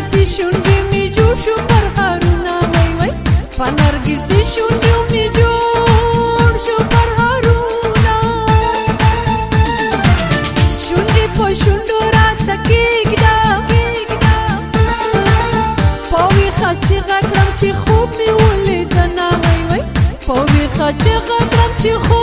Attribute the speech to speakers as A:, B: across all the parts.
A: نرگسی شونډې می جوړ شو پرهارونه وای وای په نرګسی شونډې می جوړ شو پرهارونه شونډې په شونډو راته کېږده په ویښه چیغه کړم چې خوب مې ولیده نه وای وای په ویښه چیغه کړم چې خوب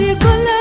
A: you gonna